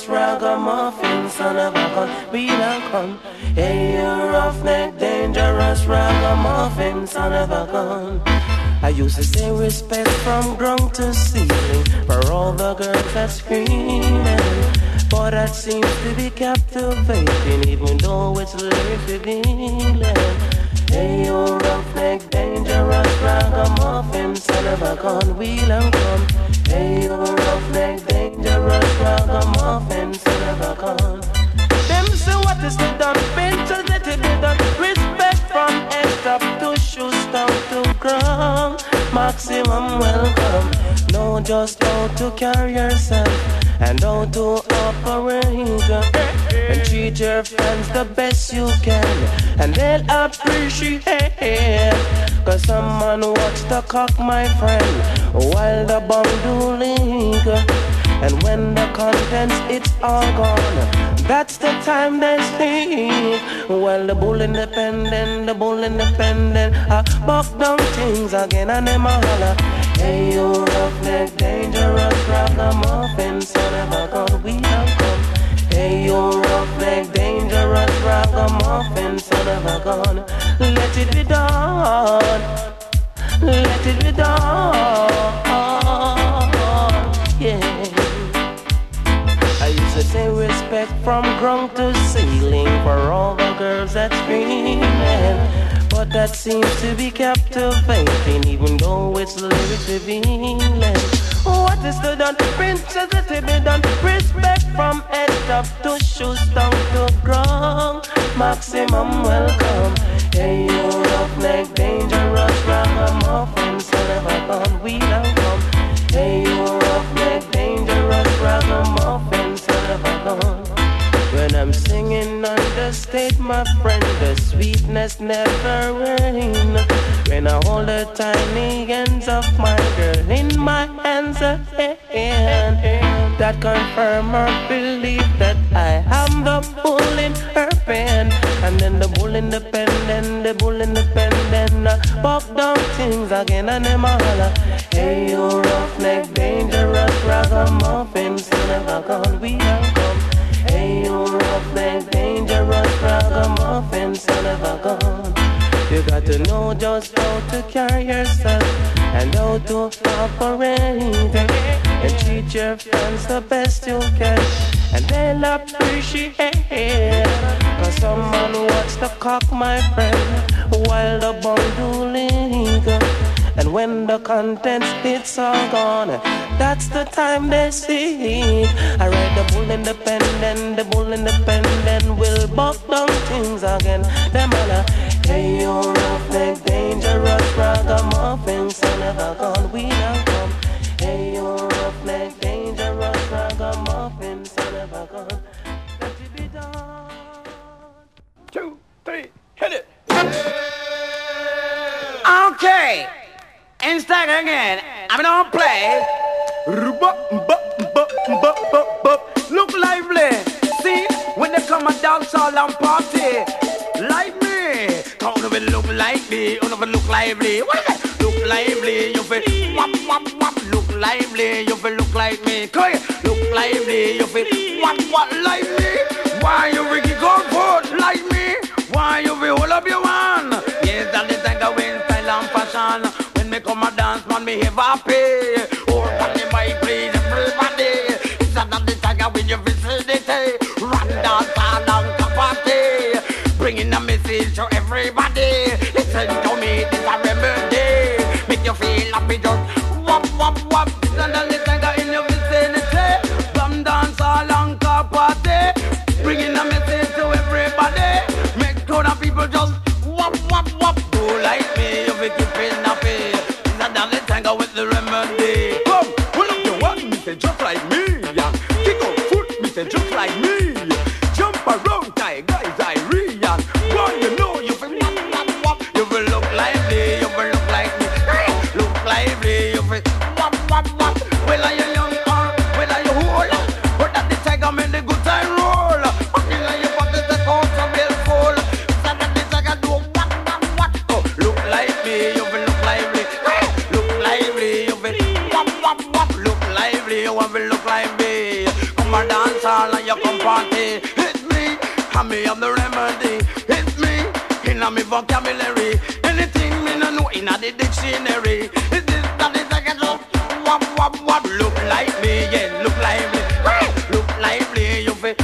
dangerous ragamuffin, son of a gun, we don't come. Hey, you roughneck, dangerous ragamuffin, son of a gun. I used to say respect from ground to ceiling for all the girls that screaming. But that seems to be captivating, even though it's lyrics revealing. Hey, you roughneck, dangerous ragamuffin, son of a gun, wheel and come. Hey, you roughneck, dangerous ragamuffin, son of a gun. Them say what is the done, pinches let it be done. Respect from head up to shoes down to ground. Maximum welcome. Know just how to carry yourself and how to operate and treat your friends the best you can. And they'll appreciate cause someone watch the cock my friend while the bomb do leak and when the contents it's all gone. That's the time they see. Well the bull independent the bull independent I buck down things again and them a holler. Hey, you roughneck, dangerous ragamuffin, son of a gun, we have come. Hey, you dangerous ragamuffin, son of a gun. Let it be done. Let it be done. Yeah. I used to say respect from ground to ceiling for all the girls that screaming. But that seems to be captivating, even though it's lyrics revealing. Is the done? Princess, let it be done. Respect from head up to shoes down to ground. Maximum welcome. Hey, you roughneck, dangerous ragamuffin, son of a gun, we don't come. Hey, you roughneck, dangerous ragamuffin, my friend, the sweetness never rain. When I hold the tiny hands of my girl in my hands that confirm her belief that I am the bull in her pen. And then the bull in the pen, then the bull in the pen, then uh, buck down things again and them all. Hey, you roughneck, dangerous ragamuffin, son of a gun, we have to know just how to carry yourself and how to operate and treat your friends the best you can. And they'll appreciate Cause someone watch the cock, my friend, while the bundle legal. And when the contents it's all gone, that's the time they see. I read the bull independent, the bull independent will buck down things again. Them all hey you roughneck, dangerous ragamuffin, son of a gun, we now come. Hey you roughneck, dangerous ragamuffin, son of a gun. Let it be done. Two, three, hit it. Okay. Instag again. I'm gonna play. Look lively. See, when they come and dance all and party. Me. Come on, look like me. On over look lively. What is it? Look lively. You feel wap wap wap. Look lively. You feel look like me. Come here. Look lively. You feel wap wap like me. Why you Ricky Goldfoot like me? Why you feel all up your one? Yes, that is like a wind style and fashion. When me come a dance, man, me have happy. Oh, Eu ver.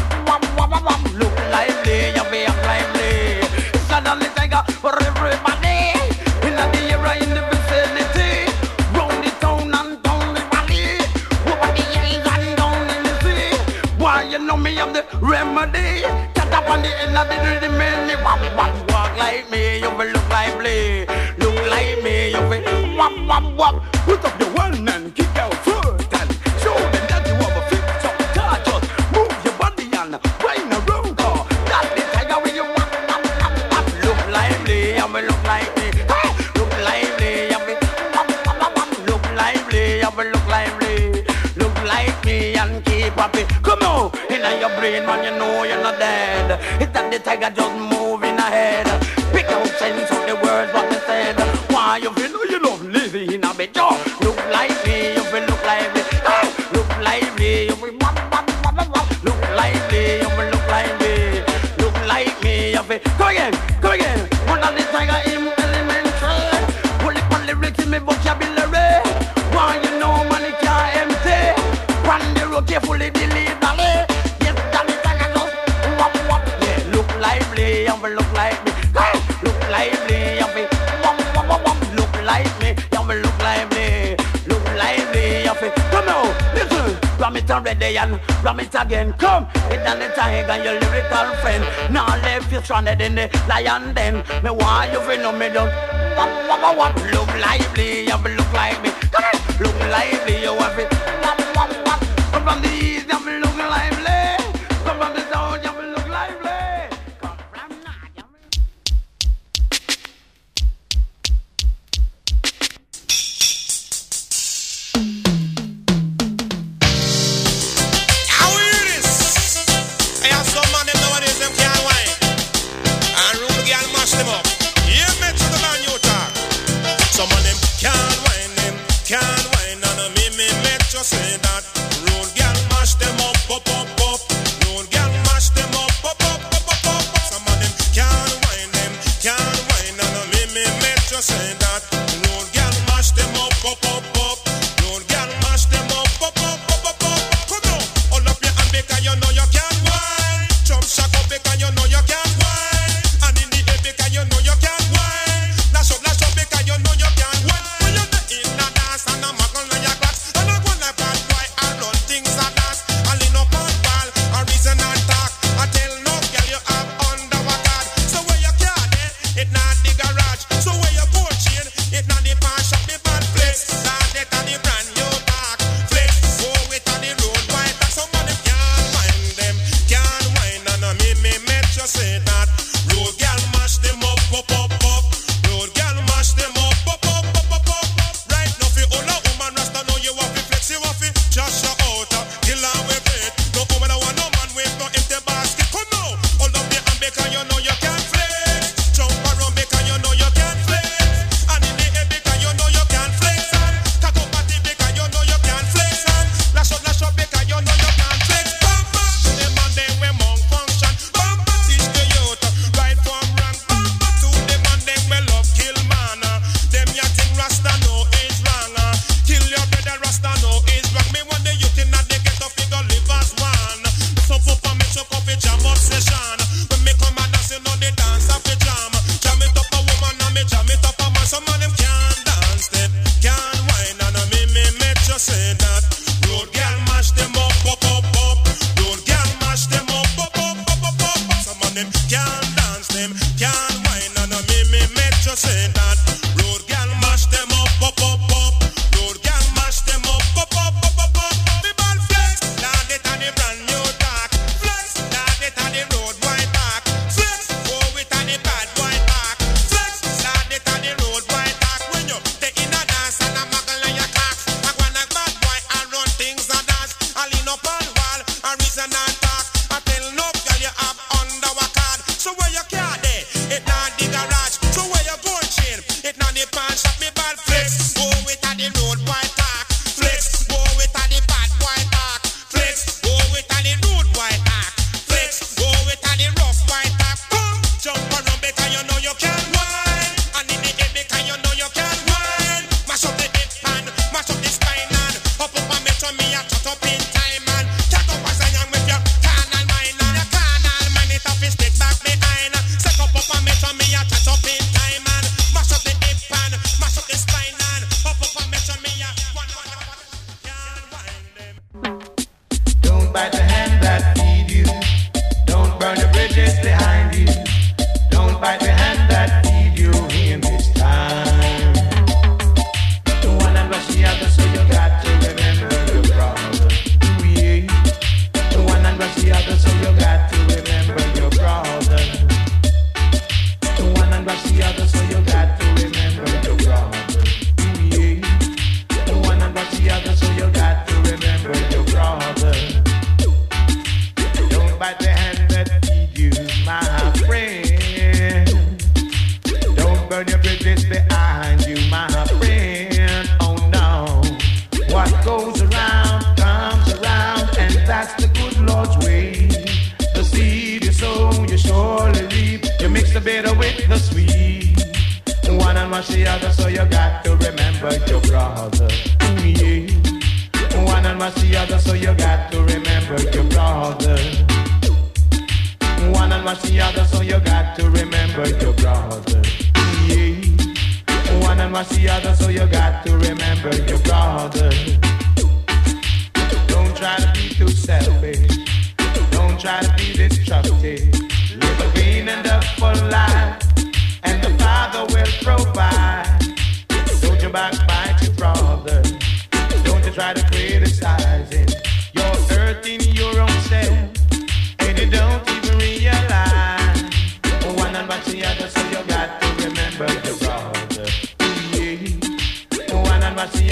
like me, you me look like me, look like me. You fi come out, listen, ram it already and ram it again. Come, hit on the tiger, your lyrical friend. Now left you stranded in the lion den. Me why you fi know me don't. Pop, pop, pop, pop. Look lively, you me look like me. Come on, look lively, you have it. Pop, pop, pop. From the east, you me look like me.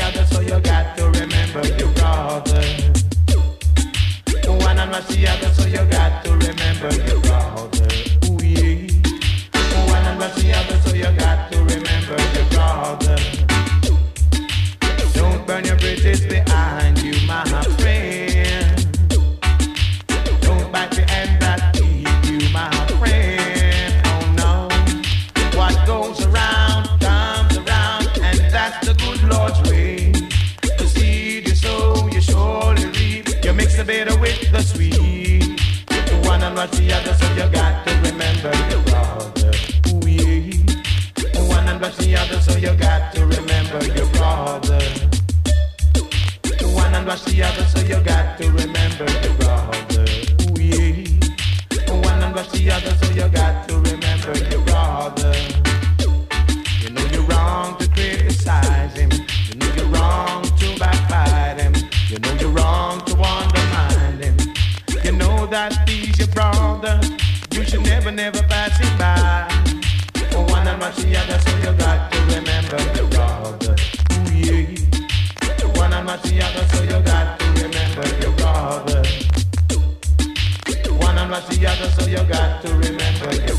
another, so you got. remember you.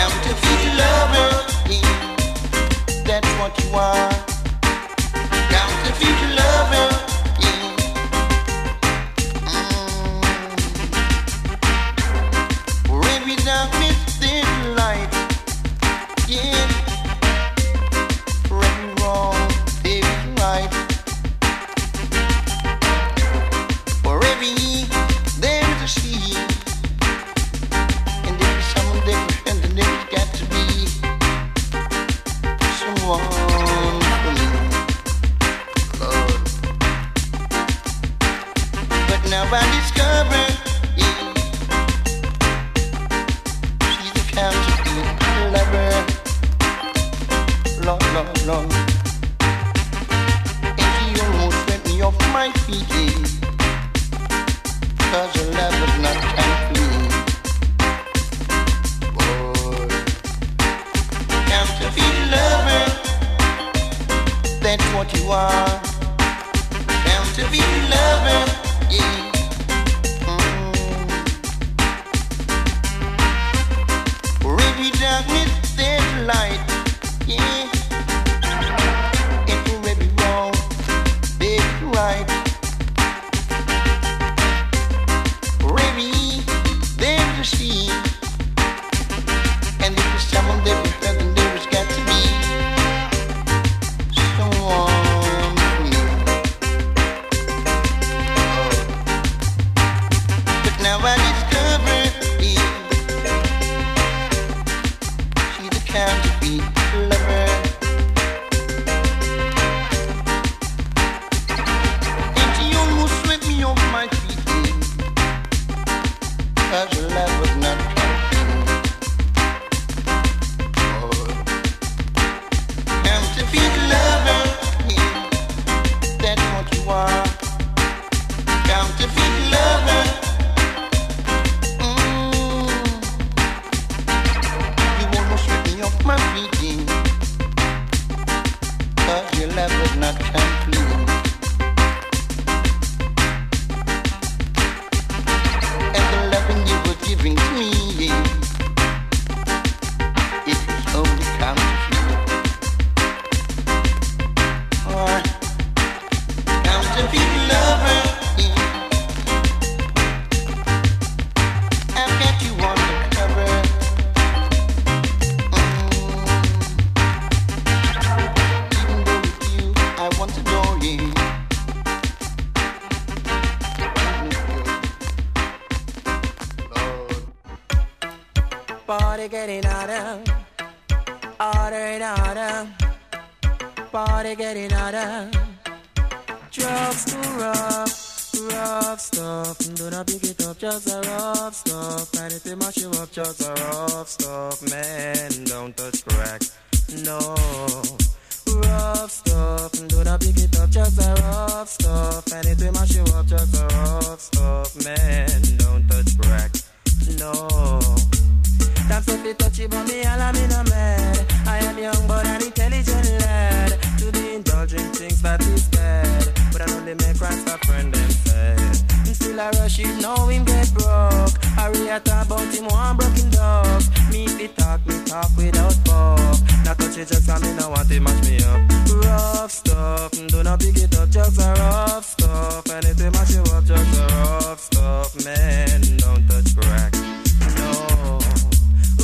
counterfeit lover. That's what you are. harder, harder and harder. Party getting harder. Drugs too rough, rough stuff. Do not pick it up, just a rough stuff. Anything mash you up, just a rough stuff. Man, don't touch crack, no. Rough stuff, do not pick it up, just a rough stuff. Anything mash you up, just a rough stuff. Man, don't touch crack, no. Stop so touch it, but me all I'm in a mad. I am young but an intelligent lad. To the indulging things that is bad, but I know they make rats a friend them fed. Him still a rush, you know him get broke. Hurry at about him one broken dog. Me fi talk, me talk without talk. Now touch it, just I me no want to match me up. Rough stuff, do not pick it up, just a rough stuff. And if they match you up, just a rough stuff, man, don't touch crack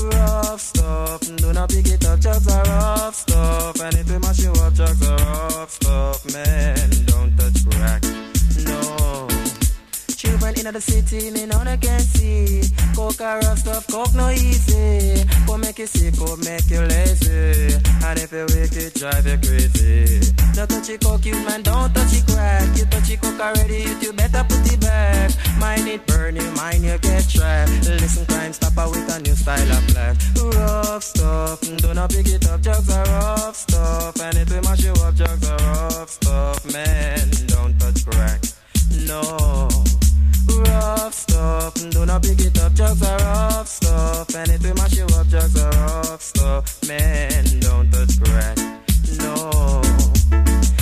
rough stuff. Do not pick it up, drugs are rough stuff. And if will mash you up, drugs are rough stuff. Man, don't touch crack in the city, me none can see. Coke a rough stuff, coke no easy. Coke make you sick, coke make you lazy. And if you wicked, drive you crazy. Don't touch it, coke, you man, don't touch it, crack. You touch it, coke already, you better put it back. Mine it burn you, mine you get trapped. Listen, crime stopper with a new style of life. Rough stuff, don't pick it up, drugs are rough stuff. And if will mash you up, drugs are rough stuff. Man, don't touch crack. No rough stuff. Do not pick it up, drugs are rough stuff. And if we mash you up, drugs are rough stuff. Man, don't touch crack, no.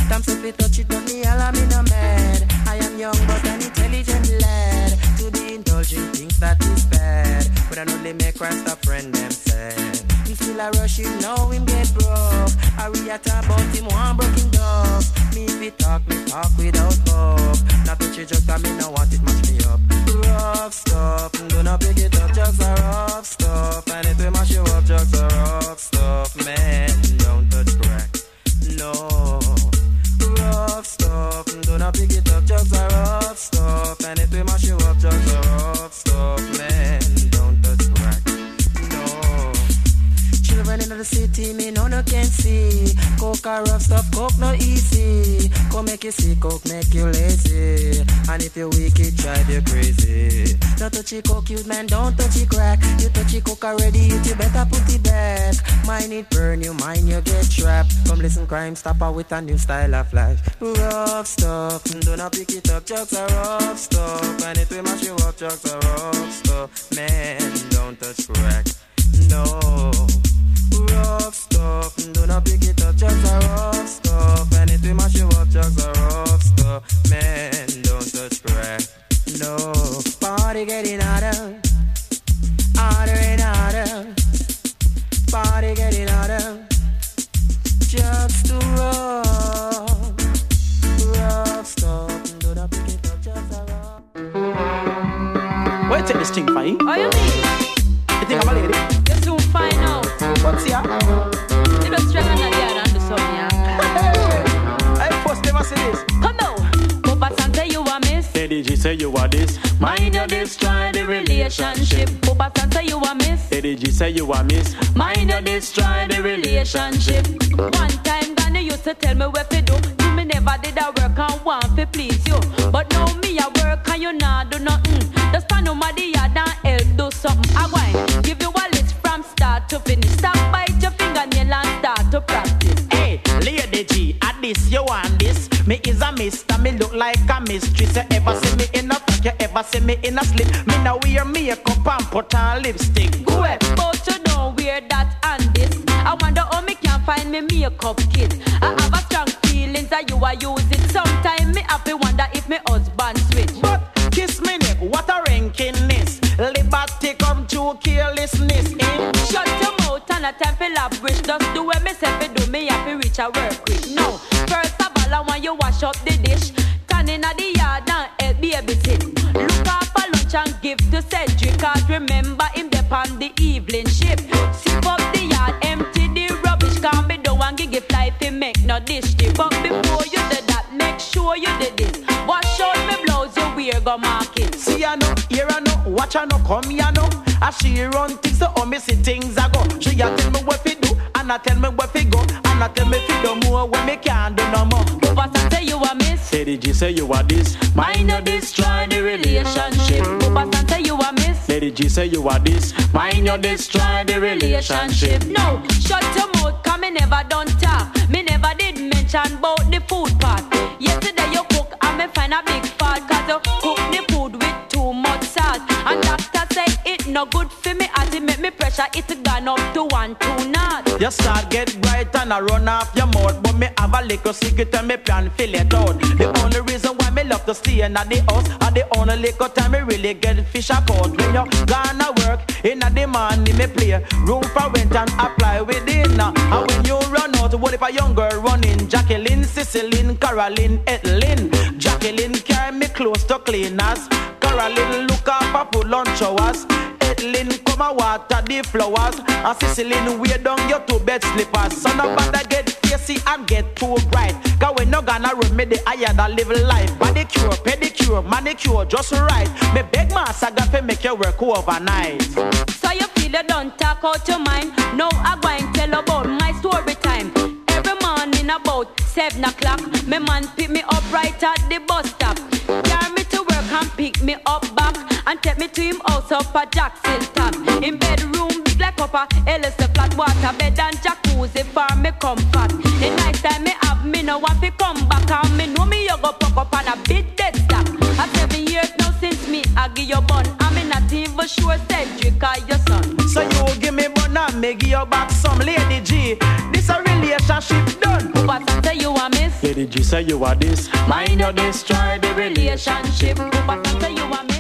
Times if it touch it on me, I'll am in a mad. I am young but an intelligent lad. To be indulging things that is bad. But I only make Christ a friend them sad a rush him, now him get broke. I read about him, one broken dog. Me if it talk, me talk without hope. Not touch it just me no want it match me up. Rough stuff, do not pick it up, just a rough stuff. And it will mash you up, just a rough stuff. Man, don't touch crack, no. Rough stuff, not pick it up, just a rough stuff. And it will mash you up, just a rough stuff. City, me no no can see. Coke a rough stuff, coke no easy. Come make you see, coke make you lazy. And if you weak, it drive you crazy. Don't touch it coke, you man, don't touch it crack. You touch it coke already, you better put it back. Mine it burn you, mine you get trapped. Come listen, crime stopper with a new style of life. Rough stuff, do not pick it up, just are rough stuff. And it will mash you up, just a rough stuff. Man, don't touch crack, no rough stuff. Do not pick it up, just a rough stuff. And it will mash you up, just a rough stuff. Man, don't touch crack. No, party getting hotter, hotter and hotter. Party getting hotter, just too rough, rough stuff. Do not pick it up, just a rough. Where you take this thing, fine? Oh, you mean? You think I'm a lady? You soon find out. What's here? You don't struggle on the other and do yeah? I first never see this. Come now. Papa Santa, you a miss. Lady G say you are this. Mind you destroy the relationship. Papa Santa, you a miss. Lady G say you are miss. Mind you destroy the relationship. One time, Danny used to tell me what to do. You me never did a work and want to please you. But now me a work and you not a mistress. You ever see me in a frock, you ever see me in a slip. Me now wear makeup and put on lipstick. Go ahead, but you don't wear that and this. I wonder how me can find me makeup kit. I have a strong feelings that you are using. Sometimes me happy wonder if me husband switch. But kiss me neck, what a rankiness. Liberty come to carelessness. Eh? Shut your mouth and a time for lavish. Just do what me on the evening shift. Sweep up the yard, empty the rubbish. Can't be the one give life fi make no dish dip. But before you do that, make sure you did this. Wash out me blouse, you wear go market. See I know, hear I know, watch I know, come here know. As she run things, so me see things I go. She a tell me what fi do, and I tell me what fi go, and I tell me fi do more when me can't do no more. Papa say you a miss. Lady G say you are this. Mind you destroy the relationship. Lady say you are this. Mind you destroy the relationship. No, shut your mouth, cause me never done talk. Me never did mention about the food part. Yesterday you cook and me find a big fault. Cause you cook the food with too much salt. And doctor say it no good for me as it make me pressure it gone up to one, two not. You start get bright and I run off your mouth But me have a little secret and me plan fill it out. The only reason why me love to stay in the house And the only little time me really get fish a caught When you gonna work in the morning me play. Room for rent and apply within. And when you run out what if a young girl running? Jacqueline, Cicely, Caroline, Etlin. Jacqueline carry me close to cleaners. Caroline look up for lunch hours And water the flowers And Cicely wear down your two bed slippers So nobody get facey and get too bright Cause when no gonna the higher that live life Body cure, pedicure, manicure, just right Me beg master God to make you work overnight So you feel you don't talk out your mind. No, I go and tell about my story time. Every morning about seven o'clock, my man pick me up right at the bus stop. Carry me to work and pick me up back and take me to him house up at Jackson top. In bedroom big like up a Ellis a flat water bed and jacuzzi for me comfort. The night time me have me no want to come back and me know me you go pop up on a big dead stop. A seven years now since me I give you bun. I'm not even sure Cedric or your son. So you give me bun and me give you back some lady G This a relationship done But I say you a miss. Lady G say you are this. Mind you destroy the relationship. But I say you a miss.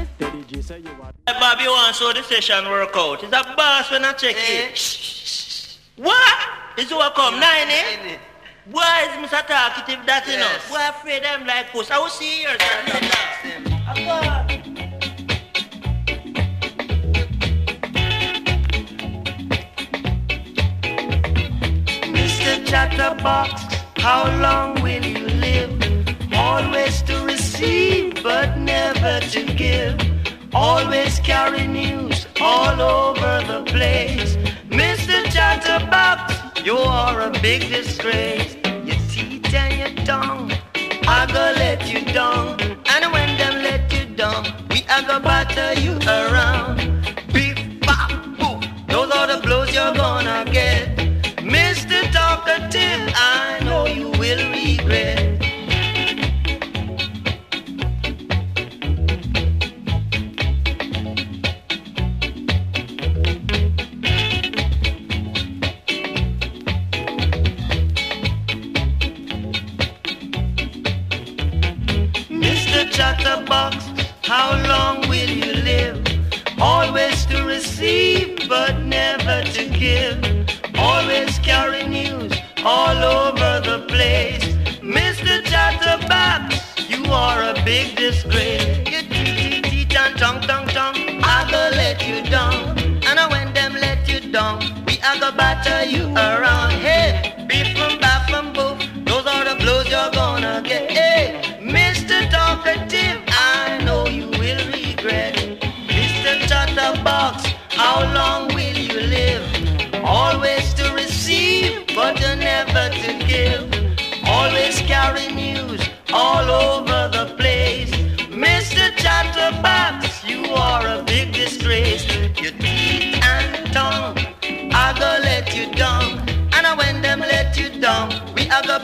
Lady you are Hey, Bobby wants show the session work out. It's a boss when I check it. What? Is what come nine, eh? Boy, is Mr. Talkative that, you know. Yes. Boy, afraid them like puss. I will see yours. I got. Mr. Chatterbox, how long will you live? Always to receive, but never to give. Always carry news all over the place. Mr. Chatterbox, you are a big disgrace. Your teeth and your tongue, I go let you down. And when them let you down, we are go batter you around. Beep, bop, boop. Those are the blows you're gonna get. Mr. Talkative, I know you will regret. Mr. Chatterbox, how long will you live? Always to receive, but never to give. Always carry news all over the place. Mr. Chatterbox, you are a big disgrace. And tongue, tongue, tongue, I go let you down. And when them let you down, we are go batter you around. Hey,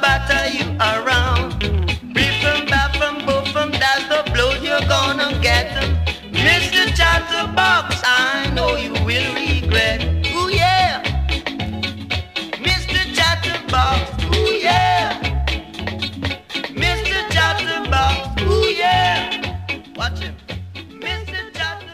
batter you around.